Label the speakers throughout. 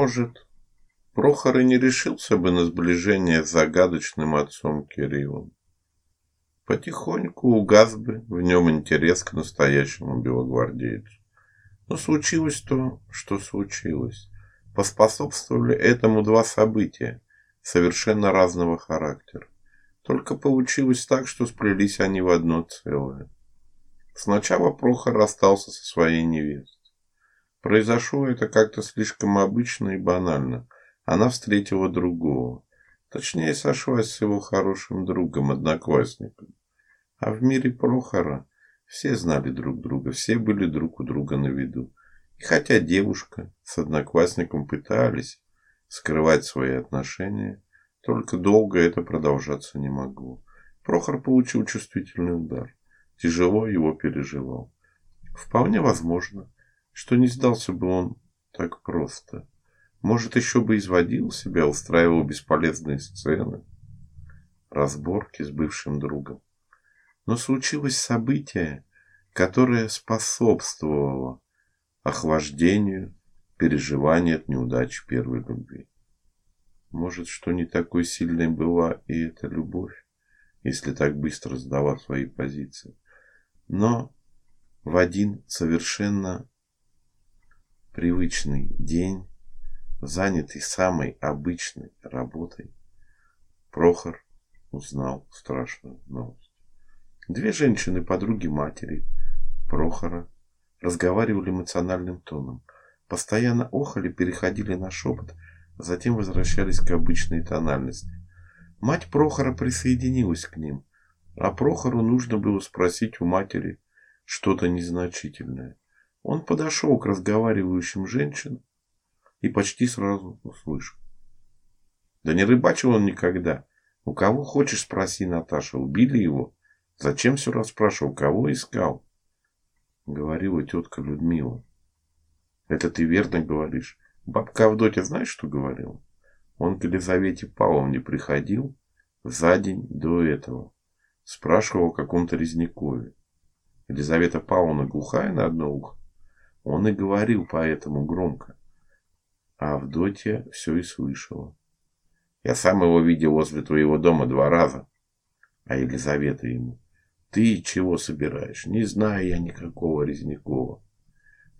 Speaker 1: Может, Прохор и не решился бы на сближение с загадочным отцом Кириллом. Потихоньку угас бы в нем интерес к настоящему белогвардейцу. Но случилось то, что случилось. Поспособствовали этому два события, совершенно разного характера. Только получилось так, что сплелись они в одно целое. Сначала Прохор расстался со своей невестой. Произошло это как-то слишком обычно и банально. Она встретила другого. Точнее, сошлась с его хорошим другом, одноклассником. А в мире Прохора все знали друг друга, все были друг у друга на виду. И хотя девушка с одноклассником пытались скрывать свои отношения, только долго это продолжаться не могло. Прохор получил чувствительный удар. Тяжело его переживал. Вполне возможно, что не сдался бы он так просто. Может, еще бы изводил себя, устраивал бесполезные сцены, разборки с бывшим другом. Но случилось событие, которое способствовало охлаждению переживания от неудач первой любви. Может, что не такой сильной была и эта любовь, если так быстро сдала свои позиции. Но в один совершенно привычный день, занятый самой обычной работой, Прохор узнал страшную новость. Две женщины, подруги матери Прохора, разговаривали эмоциональным тоном. Постоянно охали, переходили на шепот, затем возвращались к обычной тональности. Мать Прохора присоединилась к ним, а Прохору нужно было спросить у матери что-то незначительное. Он подошел к разговаривающим женщинам и почти сразу услышал. Да не рыбачил он никогда. У кого хочешь спроси, Наташа, убили его? Зачем все расспрашивал, кого искал? Говорила тетка Людмила. Это ты верно говоришь. Бабка Авдотья знаешь, что говорила? Он к Елизавете Павловне приходил за день до этого. Спрашивал о каком-то Резнякове. Елизавета Павловна глухая на одно ухо. Он и говорил поэтому громко. А Авдотья все и слышала. Я сам его видел возле твоего дома два раза. А Елизавета ему. Ты чего собираешь? Не знаю я никакого Резнякова.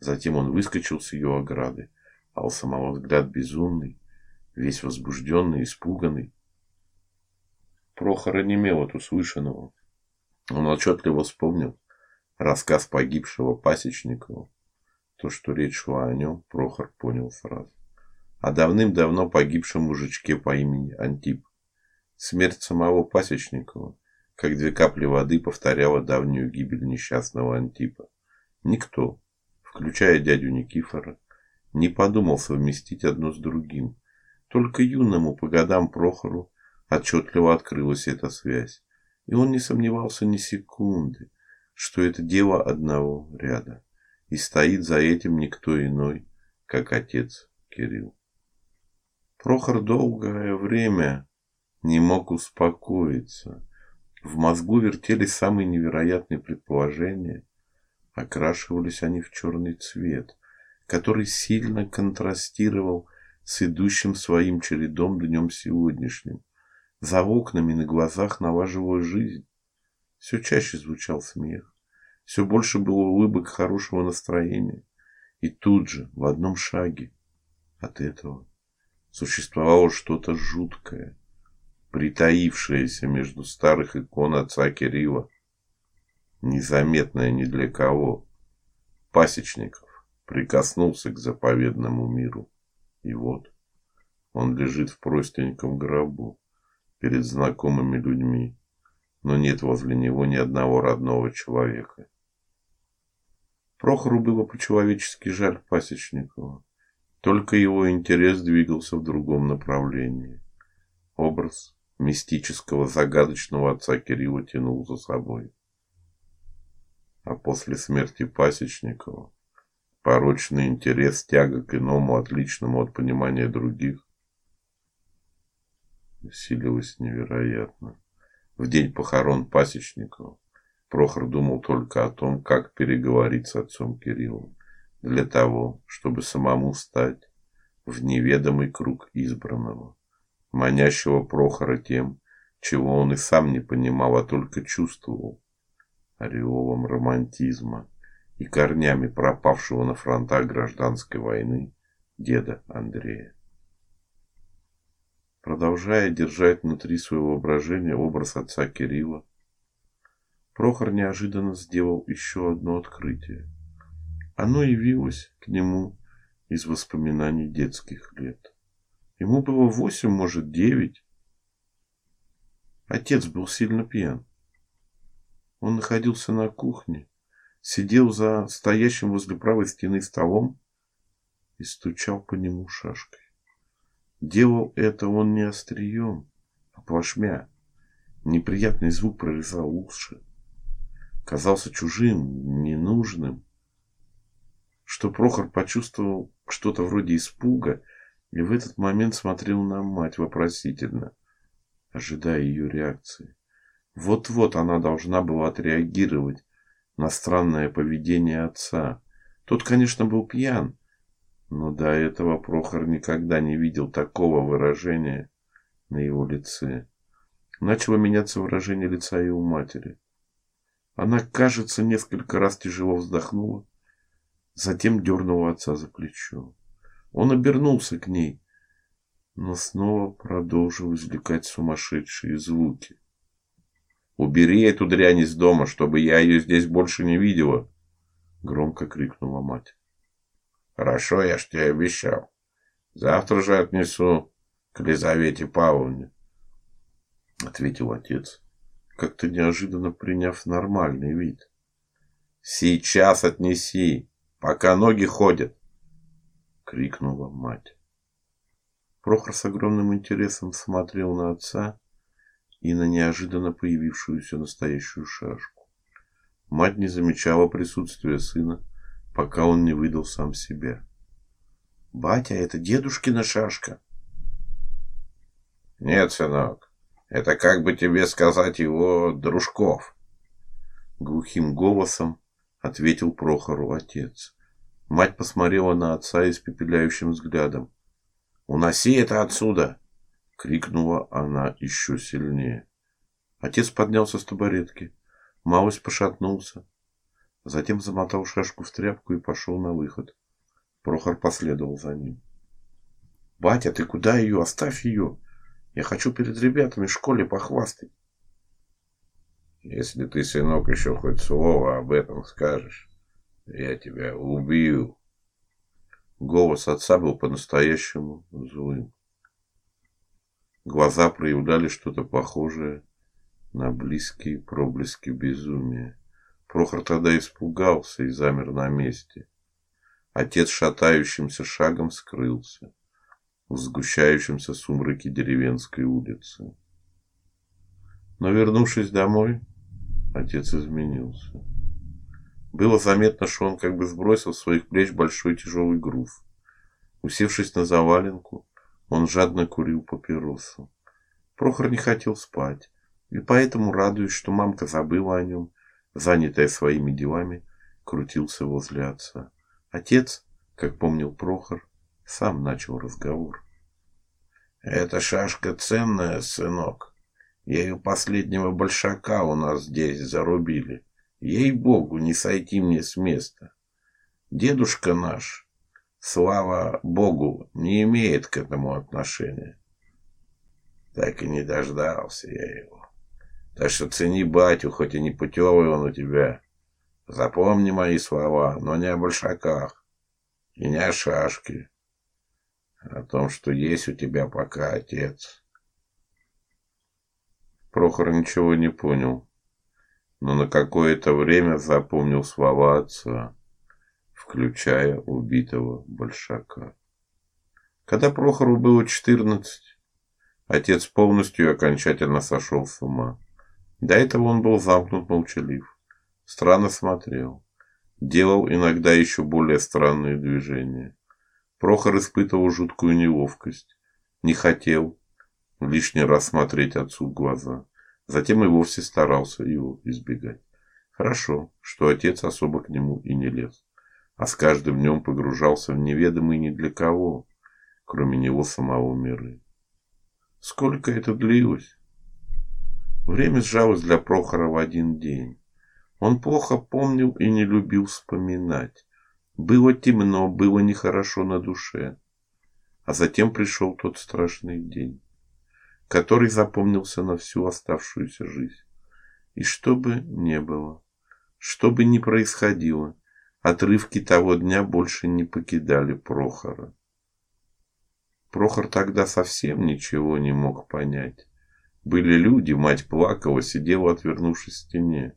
Speaker 1: Затем он выскочил с ее ограды, а у самого взгляд безумный, весь возбужденный, испуганный. Прохор онемел от услышанного. Он отчетливо вспомнил рассказ погибшего Пасечникова. То, что речь шла о нем, Прохор понял сразу. О давным-давно погибшем мужичке по имени Антип. Смерть самого Пасечникова как две капли воды повторяла давнюю гибель несчастного Антипа. Никто, включая дядю Никифора, не подумал совместить одно с другим. Только юному по годам Прохору отчетливо открылась эта связь, и он не сомневался ни секунды, что это дело одного ряда, и стоит за этим никто иной, как отец Кирилл. Прохор долгое время не мог успокоиться в мозгу вертелись самые невероятные предположения. Окрашивались они в черный цвет, который сильно контрастировал с идущим своим чередом днем сегодняшним. За окнами на глазах налаживалась жизнь. Все чаще звучал смех. Все больше было улыбок хорошего настроения. И тут же, в одном шаге от этого, существовало что-то жуткое, притаившаяся между старых икон отца Кирилла, незаметная ни для кого. Пасечников прикоснулся к заповедному миру. И вот он лежит в простеньком гробу перед знакомыми людьми, но нет возле него ни одного родного человека. Прохору было по-человечески жаль Пасечникова. Только его интерес двигался в другом направлении. Образ мистического загадочного отца Кирилла тянул за собой. А после смерти Пасечникова порочный интерес, тяга к иному, отличному от понимания других, усилилась невероятно. В день похорон Пасечникова Прохор думал только о том, как переговорить с отцом Кириллом, для того, чтобы самому стать в неведомый круг избранного, манящего Прохора тем, чего он и сам не понимал, а только чувствовал ореолом романтизма и корнями пропавшего на фронтах гражданской войны деда Андрея. Продолжая держать внутри своего воображения образ отца Кирилла, Прохор неожиданно сделал еще одно открытие. Оно явилось к нему из воспоминаний детских лет. Ему было восемь, может, девять. Отец был сильно пьян. Он находился на кухне, сидел за стоящим возле правой стены столом и стучал по нему шашкой. Делал это он не острием, а плашмя. Неприятный звук прорезал уши. Казался чужим, ненужным. Что Прохор почувствовал что-то вроде испуга и в этот момент смотрел на мать вопросительно, ожидая ее реакции. Вот-вот она должна была отреагировать на странное поведение отца. Тот, конечно, был пьян, но до этого Прохор никогда не видел такого выражения на его лице. Начало меняться выражение лица и у матери. Она, кажется, несколько раз тяжело вздохнула, затем дернула отца за плечо. Он обернулся к ней, но снова продолжил извлекать сумасшедшие звуки. Убери эту дрянь из дома, чтобы я ее здесь больше не видела, громко крикнула мать. Хорошо, я ж тебе обещал. Завтра же отнесу к Лизавете Павловне, ответил отец, как-то неожиданно приняв нормальный вид. Сейчас отнеси, пока ноги ходят, крикнула мать. Прохор с огромным интересом смотрел на отца и на неожиданно появившуюся настоящую шашку. Мать не замечала присутствия сына, пока он не выдал сам себя. Батя, это дедушкина шашка. Нет, сынок. Это как бы тебе сказать его дружков. Глухим голосом ответил Прохору отец. Мать посмотрела на отца испепеляющим взглядом. "Уноси это отсюда!" крикнула она еще сильнее. Отец поднялся с табуретки, малость пошатнулся, затем замотал шашку в тряпку и пошел на выход. Прохор последовал за ним. Батя, ты куда ее? Оставь ее. Я хочу перед ребятами в школе похвастать. Если ты, сынок, еще хоть слово об этом скажешь, я тебя убью. Голос отца был по-настоящему злым. Глаза проявляли что-то похожее на близкие проблески безумия. Прохор тогда испугался и замер на месте. Отец шатающимся шагом скрылся в сгущающемся сумраке деревенской улицы. Но вернувшись домой, отец изменился. Было заметно, что он как бы сбросил с своих плеч большой тяжелый груз. Усевшись на заваленку, он жадно курил папиросу. Прохор не хотел спать, и поэтому, радуясь, что мамка забыла о нем, занятая своими делами, крутился возле отца. Отец, как помнил Прохор, сам начал разговор. Эта шашка ценная, сынок. Ею последнего большака у нас здесь зарубили. Ей-богу, не сойти мне с места. Дедушка наш слава богу, не имеет к этому отношения. Так и не дождался я его. Так что цени батю, хоть и не путевый он у тебя. Запомни мои слова, но не о большаках и не о шашке. О том, что есть у тебя пока отец. Прохор ничего не понял, но на какое-то время запомнил слова отца включая убитого большака. Когда Прохору было четырнадцать, отец полностью и окончательно сошел с ума. До этого он был замкнут, молчалив, странно смотрел, делал иногда еще более странные движения. Прохор испытывал жуткую неловкость, не хотел лишний раз смотреть отцу в глаза. Затем и вовсе старался его избегать. Хорошо, что отец особо к нему и не лез а с каждым днем погружался в неведомый ни для кого кроме него самого миры. Сколько это длилось? Время сжалось для Прохора в один день. Он плохо помнил и не любил вспоминать. Было темно, было нехорошо на душе. А затем пришел тот страшный день, который запомнился на всю оставшуюся жизнь. И что бы не было, что бы ни происходило, отрывки того дня больше не покидали Прохора. Прохор тогда совсем ничего не мог понять. Были люди, мать плакала, сидела, отвернувшись к стене.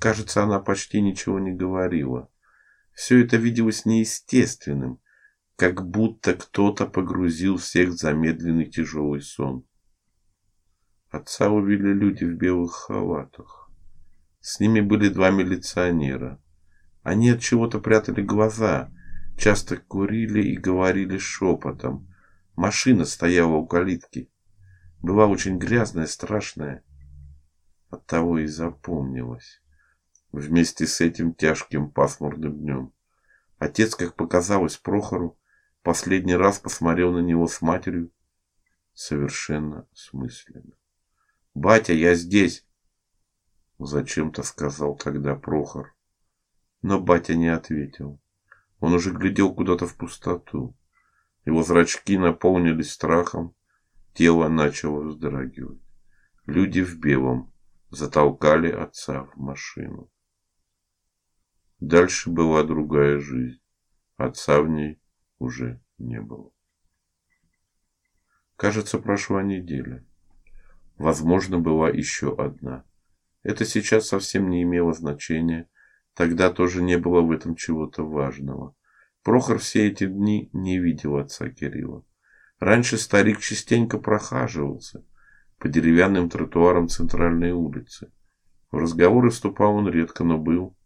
Speaker 1: Кажется, она почти ничего не говорила. Все это виделось неестественным, как будто кто-то погрузил всех в замедленный тяжелый сон. Отца увели люди в белых халатах. С ними были два милиционера. Они от чего-то прятали глаза, часто курили и говорили шепотом. Машина стояла у калитки. Была очень грязная, страшная. Оттого и запомнилась. Вместе с этим тяжким пасмурным днем. Отец, как показалось Прохору, последний раз посмотрел на него с матерью совершенно смысленно. "Батя, я здесь", зачем-то сказал тогда Прохор. Но батя не ответил. Он уже глядел куда-то в пустоту. Его зрачки наполнились страхом, тело начало вздрагивать. Люди в белом затолкали отца в машину. Дальше была другая жизнь. Отца в ней уже не было. Кажется, прошла неделя. Возможно, была еще одна. Это сейчас совсем не имело значения. Тогда тоже не было в этом чего-то важного. Прохор все эти дни не видел отца Кирилла. Раньше старик частенько прохаживался по деревянным тротуарам центральной улицы. В разговоры вступал он редко, но был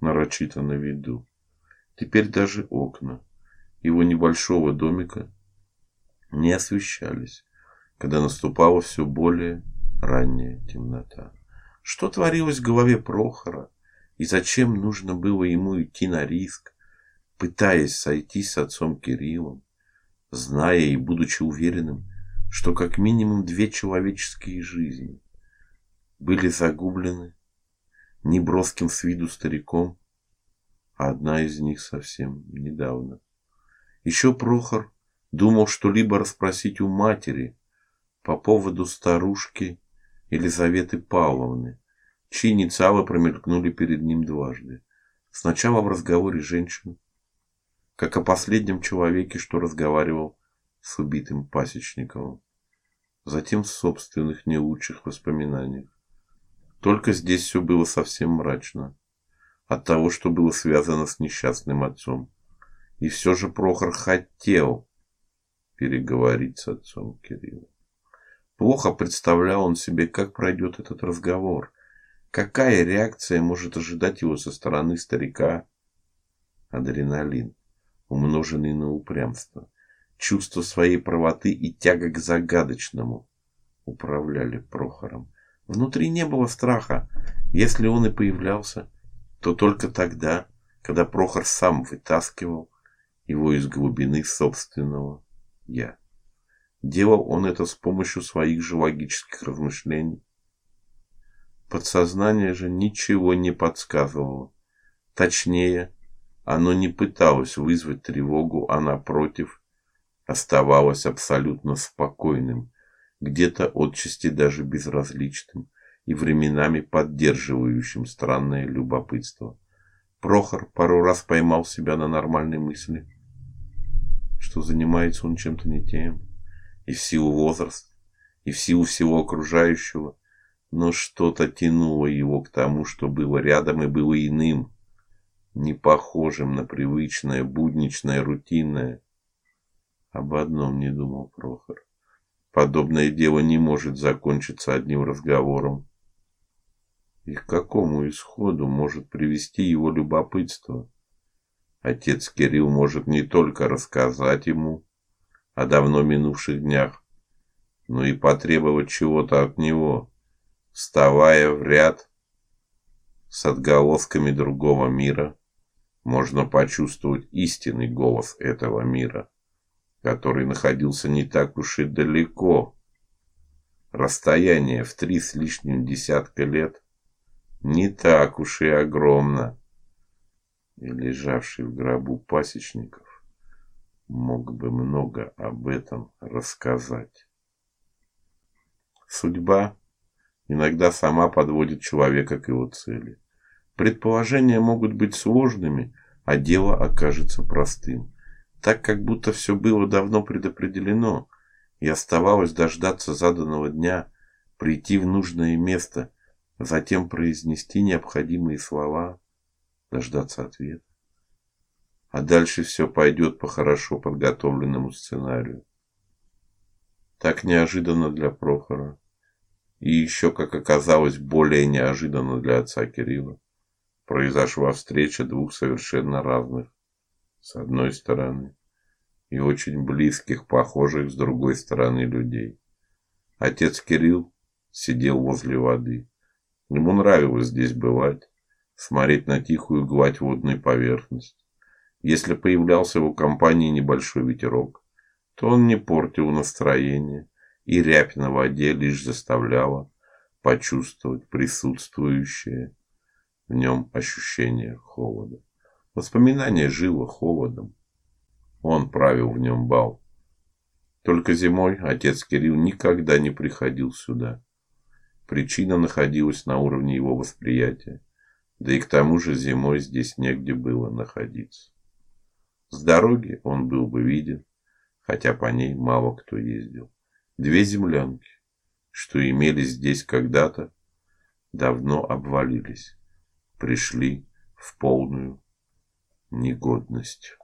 Speaker 1: нарочито на виду. Теперь даже окна его небольшого домика не освещались, когда наступала все более ранняя темнота. Что творилось в голове Прохора и зачем нужно было ему идти на риск? пытаясь сойтись с отцом Кириллом, зная и будучи уверенным, что как минимум две человеческие жизни были загублены неброским с виду стариком, а одна из них совсем недавно. Еще Прохор думал что-либо расспросить у матери по поводу старушки Елизаветы Павловны, чьи инициалы промелькнули перед ним дважды. Сначала в разговоре женщин, как о последнем человеке, что разговаривал с убитым Пасечниковым. Затем в собственных не лучших воспоминаниях. Только здесь все было совсем мрачно от того, что было связано с несчастным отцом. И все же Прохор хотел переговорить с отцом Кириллом. Плохо представлял он себе, как пройдет этот разговор. Какая реакция может ожидать его со стороны старика? Адреналин умноженный на упрямство. Чувство своей правоты и тяга к загадочному управляли Прохором. Внутри не было страха. Если он и появлялся, то только тогда, когда Прохор сам вытаскивал его из глубины собственного я. Делал он это с помощью своих же логических размышлений. Подсознание же ничего не подсказывало. Точнее, оно не пыталось вызвать тревогу, а напротив оставалось абсолютно спокойным, где-то отчасти даже безразличным и временами поддерживающим странное любопытство. Прохор пару раз поймал себя на нормальной мысли, что занимается он чем-то не тем, и в силу возраста, и в силу всего окружающего, но что-то тянуло его к тому, что было рядом и было иным не похожим на привычное, будничное, рутинное. Об одном не думал Прохор. Подобное дело не может закончиться одним разговором. И к какому исходу может привести его любопытство? Отец Кирилл может не только рассказать ему о давно минувших днях, но и потребовать чего-то от него, вставая в ряд с отголосками другого мира можно почувствовать истинный голос этого мира, который находился не так уж и далеко. Расстояние в три с лишним десятка лет не так уж и огромно. И лежавший в гробу пасечников мог бы много об этом рассказать. Судьба иногда сама подводит человека к его цели. Предположения могут быть сложными, а дело окажется простым. Так как будто все было давно предопределено, и оставалось дождаться заданного дня, прийти в нужное место, затем произнести необходимые слова, дождаться ответа. А дальше все пойдет по хорошо подготовленному сценарию. Так неожиданно для Прохора и еще, как оказалось, более неожиданно для отца Кирилла произошла встреча двух совершенно разных, с одной стороны, и очень близких, похожих с другой стороны людей. Отец Кирилл сидел возле воды. Ему нравилось здесь бывать, смотреть на тихую гладь водной поверхности. Если появлялся в его компании небольшой ветерок, то он не портил настроение, и рябь на воде лишь заставляла почувствовать присутствующее в нем ощущение холода. Воспоминание жило холодом. Он правил в нем бал. Только зимой отец Кирилл никогда не приходил сюда. Причина находилась на уровне его восприятия. Да и к тому же зимой здесь негде было находиться. С дороги он был бы виден, хотя по ней мало кто ездил. Две землянки, что имелись здесь когда-то, давно обвалились, пришли в полную негодность.